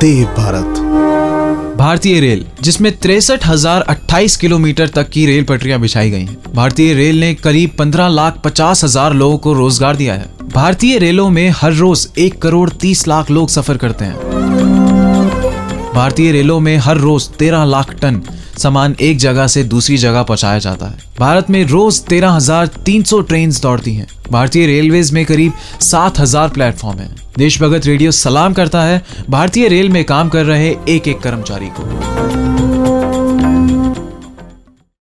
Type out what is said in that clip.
देव भारत। भारतीय रेल, जिसमें तिरसठ हज़ार अट्ठाईस किलोमीटर तक की रेल पटरियाँ बिछाई गई हैं। भारतीय रेल ने करीब पंद्रह लाख पचास हज़ार लोगों को रोज़गार दिया है। भारतीय रेलों में हर रोज एक करोड़ तीस लाख लोग सफ़र करते हैं। भारतीय रेलों में हर रोज तेरह लाख टन सामान एक जगह से दूसरी जगह पहुँचाया जाता है। भारत में रोज तेरह हज़ार तीन सौ ट्रेन दौड़ती हैं। भारतीय रेलवेज में करीब सात हज़ार प्लेटफॉर्म है। देशभगत रेडियो सलाम करता है। भारतीय रेल में काम कर रहे एक एक कर्मचारी को।